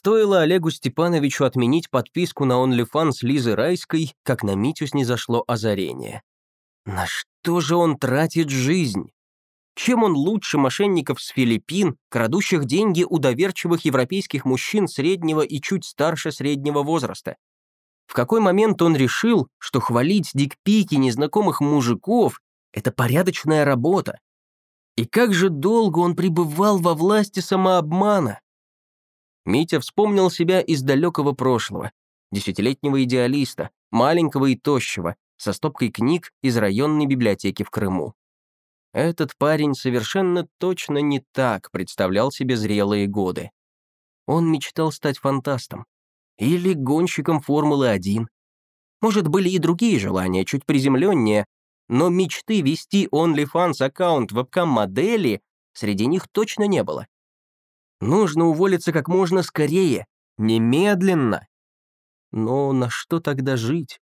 Стоило Олегу Степановичу отменить подписку на OnlyFans Лизы Райской, как на Митю снизошло озарение. На что же он тратит жизнь? Чем он лучше мошенников с Филиппин, крадущих деньги у доверчивых европейских мужчин среднего и чуть старше среднего возраста? В какой момент он решил, что хвалить дикпики незнакомых мужиков — это порядочная работа? И как же долго он пребывал во власти самообмана? Митя вспомнил себя из далекого прошлого, десятилетнего идеалиста, маленького и тощего, со стопкой книг из районной библиотеки в Крыму. Этот парень совершенно точно не так представлял себе зрелые годы. Он мечтал стать фантастом. Или гонщиком Формулы-1. Может, были и другие желания, чуть приземленнее, но мечты вести OnlyFans аккаунт вебкам-модели среди них точно не было. Нужно уволиться как можно скорее, немедленно. Но на что тогда жить?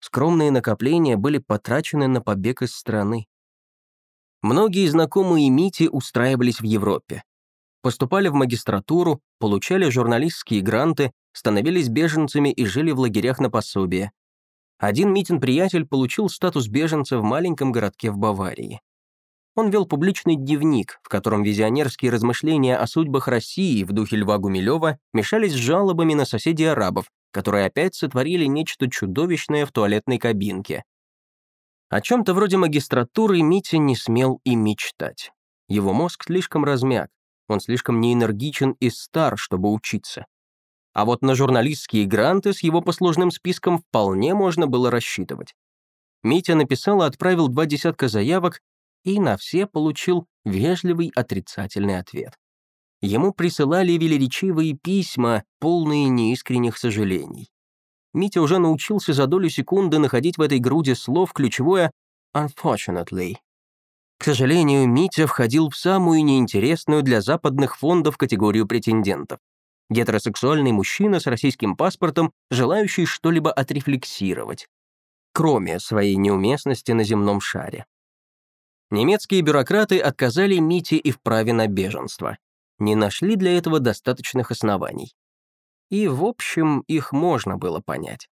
Скромные накопления были потрачены на побег из страны. Многие знакомые Мити устраивались в Европе. Поступали в магистратуру, получали журналистские гранты, становились беженцами и жили в лагерях на пособие. Один Митин приятель получил статус беженца в маленьком городке в Баварии. Он вел публичный дневник, в котором визионерские размышления о судьбах России в духе Льва Гумилева мешались с жалобами на соседей арабов, которые опять сотворили нечто чудовищное в туалетной кабинке. О чем-то вроде магистратуры Митя не смел и мечтать. Его мозг слишком размяк, он слишком неэнергичен и стар, чтобы учиться. А вот на журналистские гранты с его послужным списком вполне можно было рассчитывать. Митя написал и отправил два десятка заявок и на все получил вежливый отрицательный ответ. Ему присылали велеречивые письма, полные неискренних сожалений. Митя уже научился за долю секунды находить в этой груди слов ключевое «unfortunately». К сожалению, Митя входил в самую неинтересную для западных фондов категорию претендентов. Гетеросексуальный мужчина с российским паспортом, желающий что-либо отрефлексировать, кроме своей неуместности на земном шаре. Немецкие бюрократы отказали Мите и в праве на беженство. Не нашли для этого достаточных оснований. И, в общем, их можно было понять.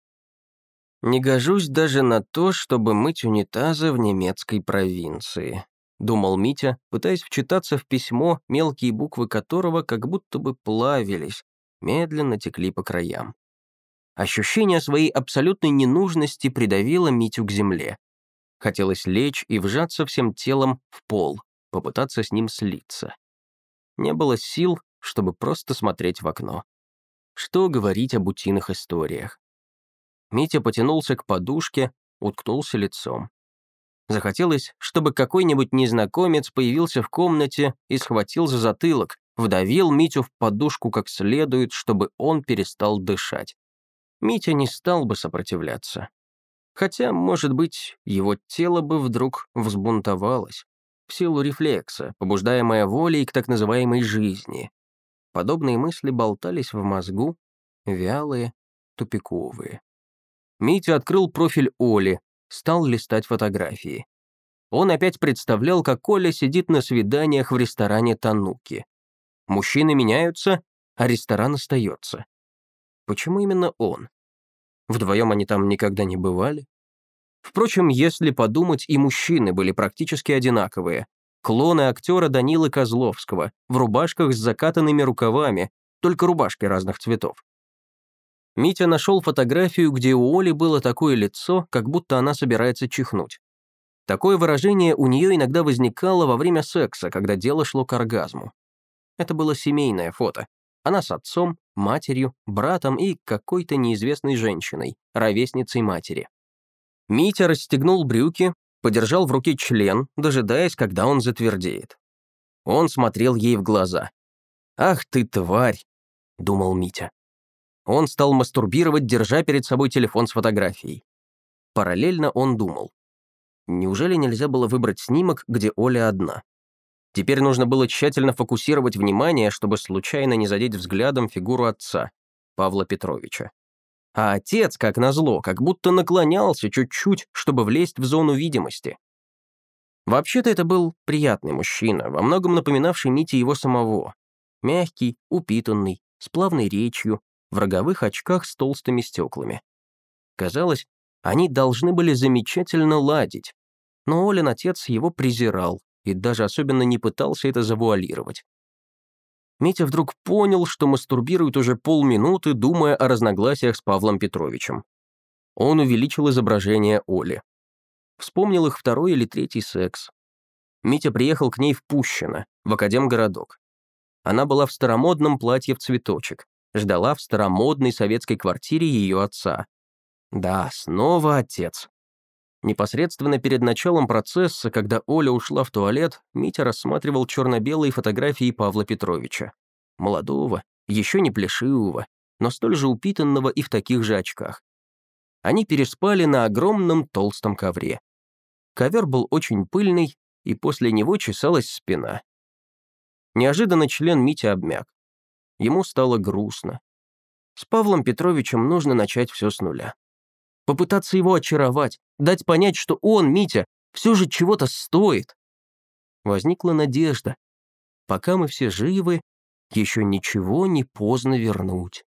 «Не гожусь даже на то, чтобы мыть унитазы в немецкой провинции», думал Митя, пытаясь вчитаться в письмо, мелкие буквы которого как будто бы плавились, медленно текли по краям. Ощущение своей абсолютной ненужности придавило Митю к земле. Хотелось лечь и вжаться всем телом в пол, попытаться с ним слиться. Не было сил, чтобы просто смотреть в окно. Что говорить об утиных историях? Митя потянулся к подушке, уткнулся лицом. Захотелось, чтобы какой-нибудь незнакомец появился в комнате и схватил за затылок, вдавил Митю в подушку как следует, чтобы он перестал дышать. Митя не стал бы сопротивляться. Хотя, может быть, его тело бы вдруг взбунтовалось в силу рефлекса, побуждаемая волей к так называемой жизни. Подобные мысли болтались в мозгу, вялые, тупиковые. Митя открыл профиль Оли, стал листать фотографии. Он опять представлял, как Оля сидит на свиданиях в ресторане Тануки. Мужчины меняются, а ресторан остается. Почему именно он? Вдвоем они там никогда не бывали. Впрочем, если подумать, и мужчины были практически одинаковые. Клоны актера Данилы Козловского, в рубашках с закатанными рукавами, только рубашки разных цветов. Митя нашел фотографию, где у Оли было такое лицо, как будто она собирается чихнуть. Такое выражение у нее иногда возникало во время секса, когда дело шло к оргазму. Это было семейное фото. Она с отцом, матерью, братом и какой-то неизвестной женщиной, ровесницей матери. Митя расстегнул брюки, подержал в руке член, дожидаясь, когда он затвердеет. Он смотрел ей в глаза. «Ах ты, тварь!» — думал Митя. Он стал мастурбировать, держа перед собой телефон с фотографией. Параллельно он думал. Неужели нельзя было выбрать снимок, где Оля одна? Теперь нужно было тщательно фокусировать внимание, чтобы случайно не задеть взглядом фигуру отца, Павла Петровича. А отец, как назло, как будто наклонялся чуть-чуть, чтобы влезть в зону видимости. Вообще-то это был приятный мужчина, во многом напоминавший Мите его самого. Мягкий, упитанный, с плавной речью, в роговых очках с толстыми стеклами. Казалось, они должны были замечательно ладить, но Олин отец его презирал и даже особенно не пытался это завуалировать. Митя вдруг понял, что мастурбирует уже полминуты, думая о разногласиях с Павлом Петровичем. Он увеличил изображение Оли. Вспомнил их второй или третий секс. Митя приехал к ней в Пущино, в Академгородок. Она была в старомодном платье в цветочек, ждала в старомодной советской квартире ее отца. Да, снова отец. Непосредственно перед началом процесса, когда Оля ушла в туалет, Митя рассматривал черно-белые фотографии Павла Петровича. Молодого, еще не плешивого, но столь же упитанного и в таких же очках. Они переспали на огромном толстом ковре. Ковер был очень пыльный, и после него чесалась спина. Неожиданно член Мити обмяк. Ему стало грустно. С Павлом Петровичем нужно начать все с нуля. Попытаться его очаровать, дать понять, что он, Митя, все же чего-то стоит. Возникла надежда. Пока мы все живы, еще ничего не поздно вернуть.